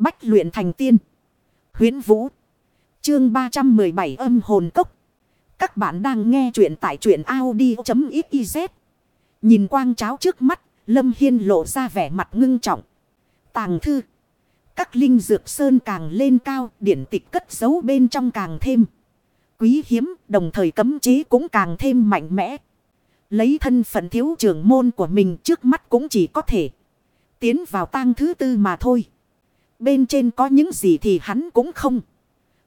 Bách luyện thành tiên. huyễn Vũ. Chương 317 âm hồn cốc. Các bạn đang nghe truyện tại truyện Audi.xyz. Nhìn quang cháo trước mắt, Lâm Hiên lộ ra vẻ mặt ngưng trọng. Tàng thư. Các linh dược sơn càng lên cao, điển tịch cất giấu bên trong càng thêm. Quý hiếm, đồng thời cấm chế cũng càng thêm mạnh mẽ. Lấy thân phận thiếu trưởng môn của mình trước mắt cũng chỉ có thể tiến vào tang thứ tư mà thôi. Bên trên có những gì thì hắn cũng không.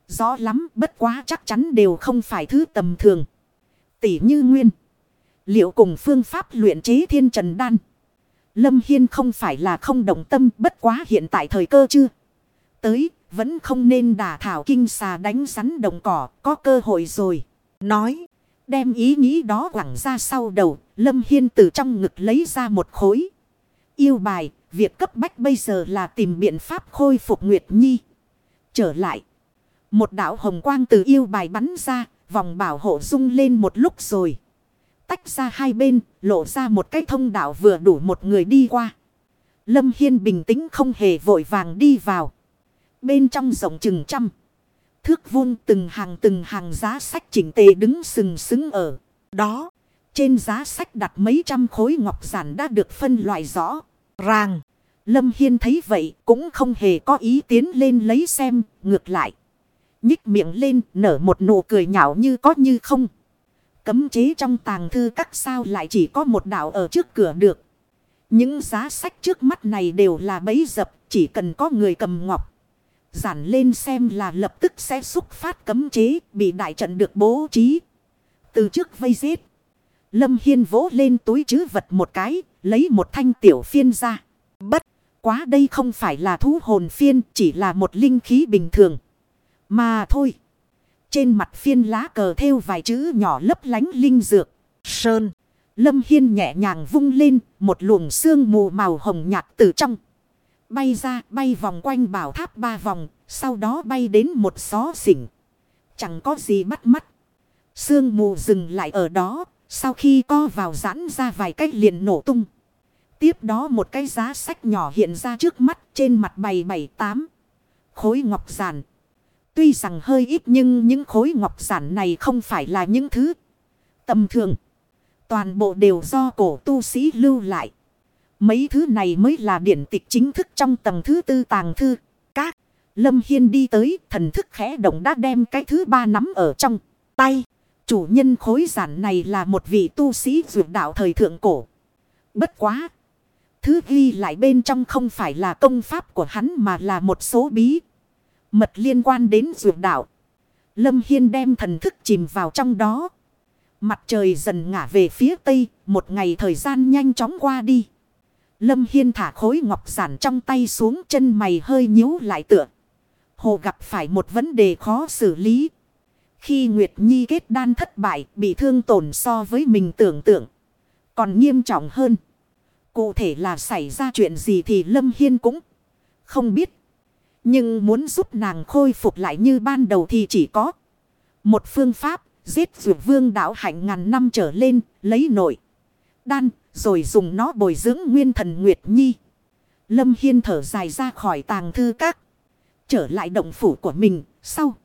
Rõ lắm, bất quá chắc chắn đều không phải thứ tầm thường. Tỷ như nguyên. Liệu cùng phương pháp luyện chế thiên trần đan. Lâm Hiên không phải là không động tâm, bất quá hiện tại thời cơ chưa. Tới, vẫn không nên đả thảo kinh xà đánh rắn đồng cỏ, có cơ hội rồi. Nói. Đem ý nghĩ đó quẳng ra sau đầu. Lâm Hiên từ trong ngực lấy ra một khối. Yêu bài. Việc cấp bách bây giờ là tìm biện pháp khôi phục Nguyệt Nhi. Trở lại. Một đạo hồng quang từ yêu bài bắn ra. Vòng bảo hộ rung lên một lúc rồi. Tách ra hai bên. Lộ ra một cái thông đạo vừa đủ một người đi qua. Lâm Hiên bình tĩnh không hề vội vàng đi vào. Bên trong rộng chừng trăm. Thước vuông từng hàng từng hàng giá sách chỉnh tề đứng sừng sững ở. Đó. Trên giá sách đặt mấy trăm khối ngọc giản đã được phân loại rõ. Ràng. Lâm Hiên thấy vậy cũng không hề có ý tiến lên lấy xem. Ngược lại. Nhích miệng lên, nở một nụ cười nhạo như có như không. Cấm chế trong tàng thư các sao lại chỉ có một đạo ở trước cửa được. Những giá sách trước mắt này đều là bấy dập, chỉ cần có người cầm ngọc. Giản lên xem là lập tức sẽ xúc phát cấm chế, bị đại trận được bố trí. Từ trước vây giết. Lâm Hiên vỗ lên túi chứ vật một cái, lấy một thanh tiểu phiên ra. Bất quá đây không phải là thú hồn phiên, chỉ là một linh khí bình thường. Mà thôi. Trên mặt phiên lá cờ theo vài chữ nhỏ lấp lánh linh dược. Sơn. Lâm Hiên nhẹ nhàng vung lên, một luồng sương mù màu hồng nhạt từ trong bay ra bay vòng quanh bảo tháp ba vòng, sau đó bay đến một xó xỉnh. Chẳng có gì bắt mắt. Sương mù dừng lại ở đó, sau khi co vào giãn ra vài cách liền nổ tung. Tiếp đó một cái giá sách nhỏ hiện ra trước mắt, trên mặt bày bảy tám. Khối ngọc giản. Tuy rằng hơi ít nhưng những khối ngọc giản này không phải là những thứ tầm thường. Toàn bộ đều do cổ tu sĩ lưu lại. Mấy thứ này mới là điển tịch chính thức trong tầng thứ tư tàng thư. Các Lâm Hiên đi tới, thần thức khẽ động đã đem cái thứ ba nắm ở trong tay. Chủ nhân khối giản này là một vị tu sĩ dược đạo thời thượng cổ. Bất quá. Thứ ghi lại bên trong không phải là công pháp của hắn mà là một số bí. Mật liên quan đến dược đạo. Lâm Hiên đem thần thức chìm vào trong đó. Mặt trời dần ngả về phía tây. Một ngày thời gian nhanh chóng qua đi. Lâm Hiên thả khối ngọc giản trong tay xuống, chân mày hơi nhíu lại tựa. Hồ gặp phải một vấn đề khó xử lý. Khi Nguyệt Nhi kết đan thất bại, bị thương tổn so với mình tưởng tượng. Còn nghiêm trọng hơn. Cụ thể là xảy ra chuyện gì thì Lâm Hiên cũng không biết. Nhưng muốn giúp nàng khôi phục lại như ban đầu thì chỉ có một phương pháp, giết dược vương đạo hạnh ngàn năm trở lên, lấy nội. Đan, rồi dùng nó bồi dưỡng nguyên thần Nguyệt Nhi. Lâm Hiên thở dài ra khỏi tàng thư các. Trở lại động phủ của mình. Sau.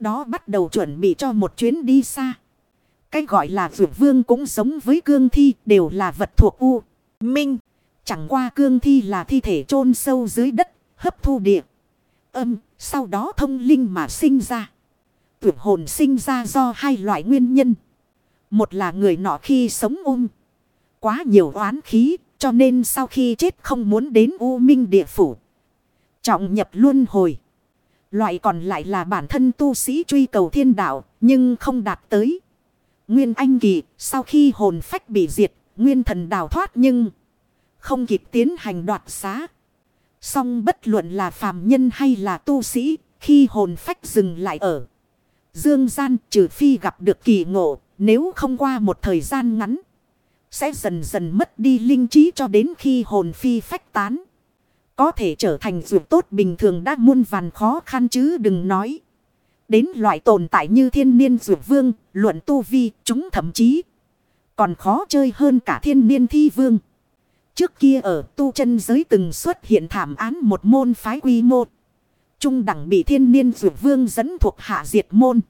Đó bắt đầu chuẩn bị cho một chuyến đi xa. Cái gọi là vượt vương cũng giống với cương thi. Đều là vật thuộc U. Minh. Chẳng qua cương thi là thi thể chôn sâu dưới đất. Hấp thu địa. Âm. Sau đó thông linh mà sinh ra. Vượt hồn sinh ra do hai loại nguyên nhân. Một là người nọ khi sống ôm quá nhiều oán khí, cho nên sau khi chết không muốn đến U Minh địa phủ. Trọng nhập luân hồi. Loại còn lại là bản thân tu sĩ truy cầu thiên đạo, nhưng không đạt tới. Nguyên Anh Kỳ, sau khi hồn phách bị diệt, Nguyên thần đào thoát nhưng không kịp tiến hành đoạt xá. Song bất luận là phàm nhân hay là tu sĩ, khi hồn phách dừng lại ở dương gian trừ phi gặp được kỳ ngộ, nếu không qua một thời gian ngắn. Sẽ dần dần mất đi linh trí cho đến khi hồn phi phách tán. Có thể trở thành dược tốt bình thường đã muôn vàn khó khăn chứ đừng nói. Đến loại tồn tại như thiên niên dược vương, luận tu vi, chúng thậm chí còn khó chơi hơn cả thiên niên thi vương. Trước kia ở tu chân giới từng xuất hiện thảm án một môn phái quy mô Trung đẳng bị thiên niên dược vương dẫn thuộc hạ diệt môn.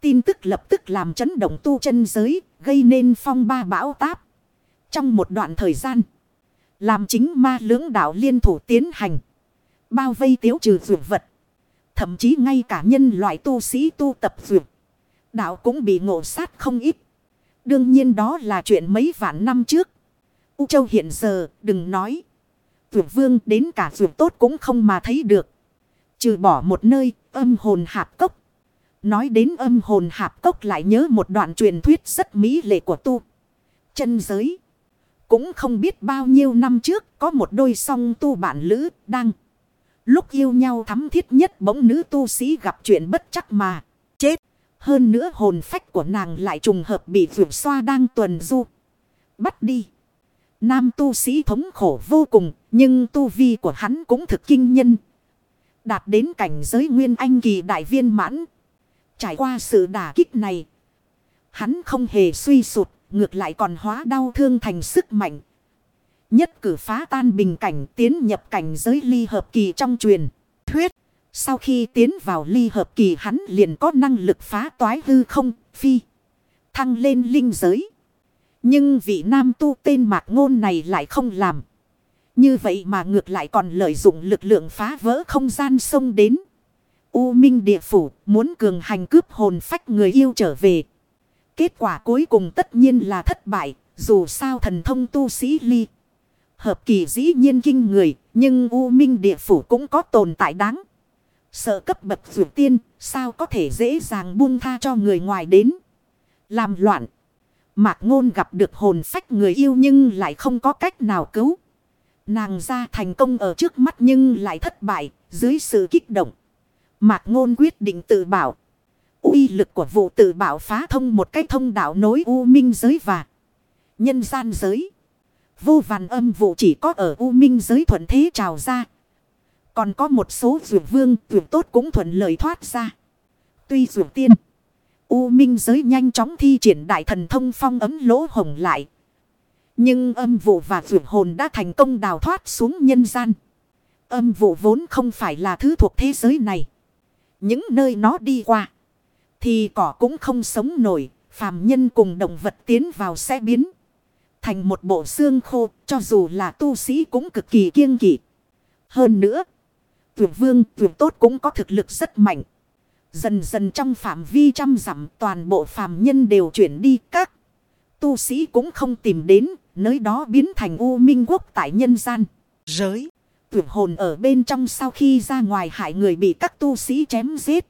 Tin tức lập tức làm chấn động tu chân giới, gây nên phong ba bão táp. Trong một đoạn thời gian, làm chính ma lưỡng đạo liên thủ tiến hành. Bao vây tiếu trừ dược vật. Thậm chí ngay cả nhân loại tu sĩ tu tập dược. Đạo cũng bị ngộ sát không ít. Đương nhiên đó là chuyện mấy vạn năm trước. U Châu hiện giờ, đừng nói. Dược vương đến cả dược tốt cũng không mà thấy được. Trừ bỏ một nơi âm hồn hạp cốc. Nói đến âm hồn hạp cốc lại nhớ một đoạn truyền thuyết rất mỹ lệ của tu. Chân giới. Cũng không biết bao nhiêu năm trước, có một đôi song tu bạn lữ đang. Lúc yêu nhau thắm thiết nhất bỗng nữ tu sĩ gặp chuyện bất chắc mà. Chết. Hơn nữa hồn phách của nàng lại trùng hợp bị vượt xoa đang tuần du. Bắt đi. Nam tu sĩ thống khổ vô cùng. Nhưng tu vi của hắn cũng thực kinh nhân. Đạt đến cảnh giới nguyên anh kỳ đại viên mãn. Trải qua sự đả kích này. Hắn không hề suy sụt. Ngược lại còn hóa đau thương thành sức mạnh. Nhất cử phá tan bình cảnh tiến nhập cảnh giới ly hợp kỳ trong truyền. Thuyết. Sau khi tiến vào ly hợp kỳ hắn liền có năng lực phá toái hư không, phi. Thăng lên linh giới. Nhưng vị nam tu tên mạc ngôn này lại không làm. Như vậy mà ngược lại còn lợi dụng lực lượng phá vỡ không gian sông đến. U Minh địa phủ muốn cường hành cướp hồn phách người yêu trở về. Kết quả cuối cùng tất nhiên là thất bại, dù sao thần thông tu sĩ ly. Hợp kỳ dĩ nhiên kinh người, nhưng U Minh địa phủ cũng có tồn tại đáng. Sợ cấp bậc dù tiên, sao có thể dễ dàng buông tha cho người ngoài đến. Làm loạn. Mạc ngôn gặp được hồn phách người yêu nhưng lại không có cách nào cứu. Nàng ra thành công ở trước mắt nhưng lại thất bại, dưới sự kích động. Mạc ngôn quyết định tự bảo uy lực của vụ tự bảo phá thông một cái thông đạo nối U Minh giới và nhân gian giới. Vô vàn âm vụ chỉ có ở U Minh giới thuận thế trào ra. Còn có một số dược vương dược tốt cũng thuận lợi thoát ra. Tuy dược tiên. U Minh giới nhanh chóng thi triển đại thần thông phong ấm lỗ hồng lại. Nhưng âm vụ và dược hồn đã thành công đào thoát xuống nhân gian. Âm vụ vốn không phải là thứ thuộc thế giới này. Những nơi nó đi qua. Thì cỏ cũng không sống nổi. Phàm nhân cùng động vật tiến vào sẽ biến. Thành một bộ xương khô. Cho dù là tu sĩ cũng cực kỳ kiêng kỵ. Hơn nữa. Tuyệt vương tuyệt tốt cũng có thực lực rất mạnh. Dần dần trong phạm vi trăm dặm, toàn bộ phàm nhân đều chuyển đi, các. Tu sĩ cũng không tìm đến. Nơi đó biến thành u minh quốc tại nhân gian. Giới. Tuyệt hồn ở bên trong sau khi ra ngoài hại người bị các tu sĩ chém giết.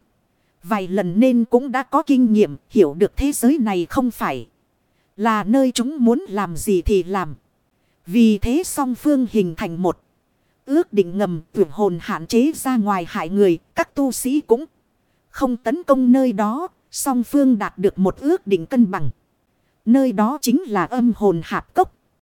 Vài lần nên cũng đã có kinh nghiệm, hiểu được thế giới này không phải. Là nơi chúng muốn làm gì thì làm. Vì thế song phương hình thành một. Ước định ngầm tuyển hồn hạn chế ra ngoài hại người. Các tu sĩ cũng không tấn công nơi đó. Song phương đạt được một ước định cân bằng. Nơi đó chính là âm hồn hạp cốc.